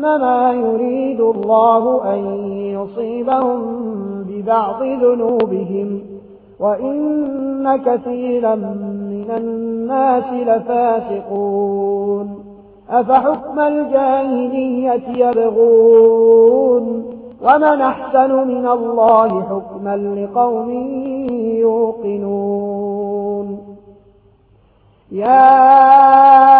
فاعلمنما يريد الله أن يصيبهم ببعض ذنوبهم وإن كثيرا من الناس لفاسقون أفحكم الجاهلية يبغون ومن أحسن من الله حكما لقوم يوقنون يا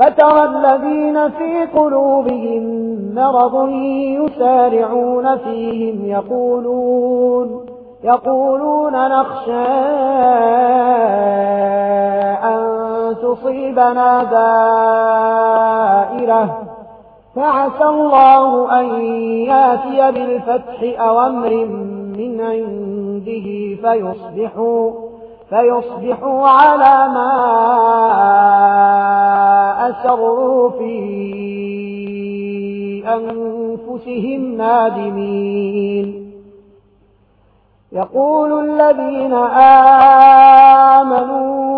فترى الذين في قلوبهم مرض يسارعون فيهم يقولون يقولون نخشى أن تصيبنا دائرة فعسى الله أن ياتي بالفتح أو أمر من عنده فيصبحوا, فيصبحوا على ما أسروا في أنفسهم نادمين يقول الذين آمنوا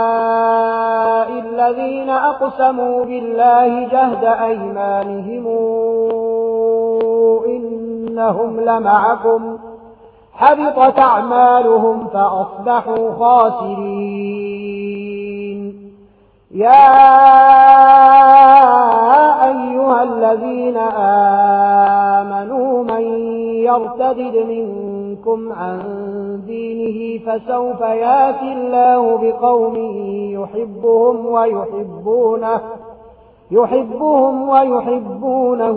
أهؤلاء الذين أقسموا بالله جهد أيمانهم إنهم لمعكم حبطت أعمالهم فأصبحوا خاسرين. يا أيها الذين آمنوا من يرتدد منكم عن دينه فسوف ياتي الله بقوم يحبهم ويحبونه يحبهم ويحبونه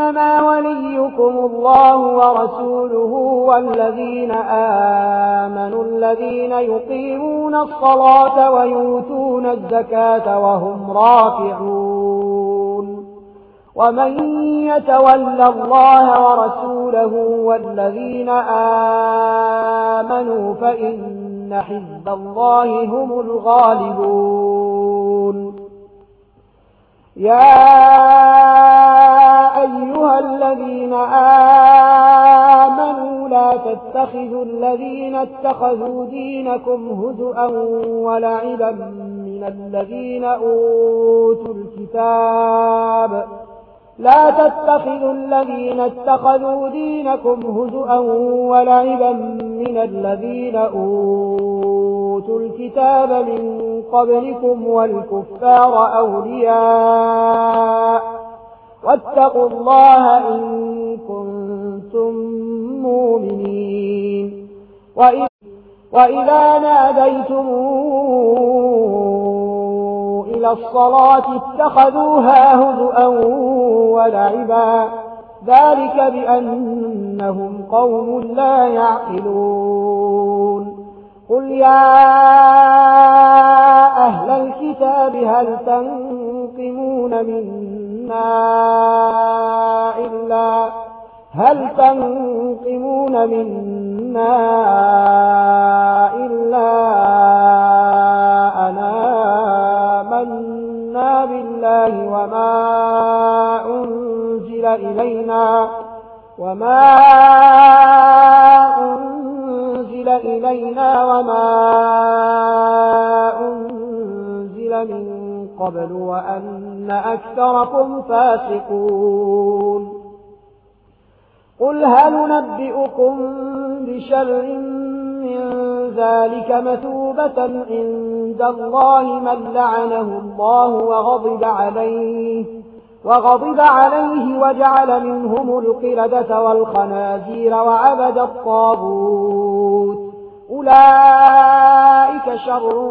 إنما وليكم الله ورسوله والذين آمنوا الذين يقيمون الصلاة ويؤتون الزكاة وهم راكعون ومن يتولى الله ورسوله والذين آمنوا فإن حزب الله هم الغالبون يا أيها الذين آمنوا لا تتخذوا الذين اتخذوا دينكم هزؤا ولعبا من الذين أوتوا الكتاب لا تتخذوا الذين اتخذوا دينكم هزؤا ولعبا من الذين أوتوا الكتاب من قبلكم والكفار أولياء واتقوا الله إن كنتم مؤمنين. وإذا ناديتم إلى الصلاة اتخذوها هزؤا ولعبا. ذلك بأنهم قوم لا يعقلون. قل يا أهل الكتاب هل تنقمون منا إلا هل تنقمون منا إلا أنا آمنا بالله وما أنزل إلينا وما أنزل إلينا وما أنزل من قبل وأن أكثركم فاسقون. قل هل نبئكم بشر من ذلك مثوبة عند الله من لعنه الله وغضب عليه وغضب عليه وجعل منهم القردة والخنازير وعبد الطابوت أولئك شر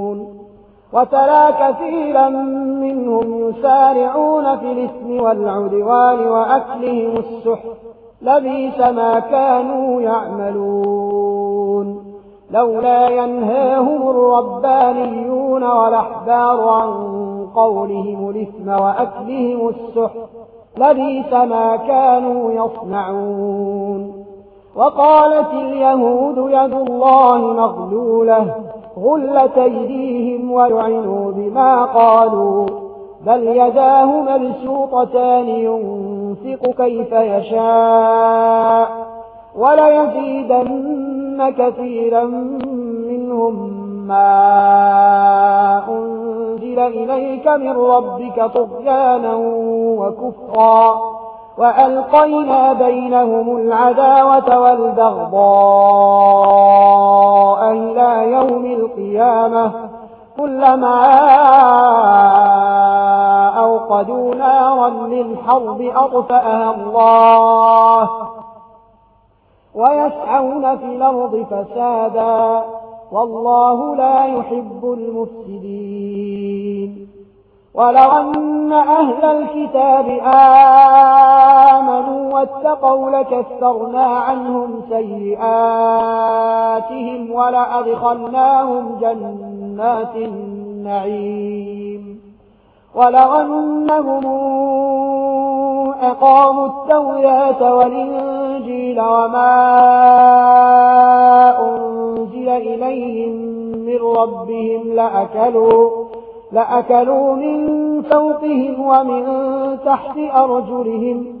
وترى كثيرا منهم يسارعون في الاسم والعدوان وأكلهم السحر لبيس ما كانوا يعملون. لولا ينهاهم الربانيون والأحبار عن قولهم الإثم وأكلهم السحر لبيس ما كانوا يصنعون. وقالت اليهود يد الله مغلولة. غلت أيديهم ولعنوا بما قالوا، بل يداه مبسوطتان ينفق كيف يشاء، وليزيدن كثيرا منهم ما أنزل إليك من ربك طغيانا وكفرا، وألقينا بينهم العداوة والبغضاء. إلى يوم القيامة كلما أوقدوا نارا للحرب أطفأها الله ويسعون في الأرض فسادا والله لا يحب المفسدين ولو أن أهل الكتاب آمنوا واتقوا لكثرنا عنهم سيئاتهم ولأدخلناهم جنات النعيم ولو أنهم أقاموا التوراة والإنجيل وما أنزل إليهم من ربهم لأكلوا لأكلوا من فوقهم ومن تحت أرجلهم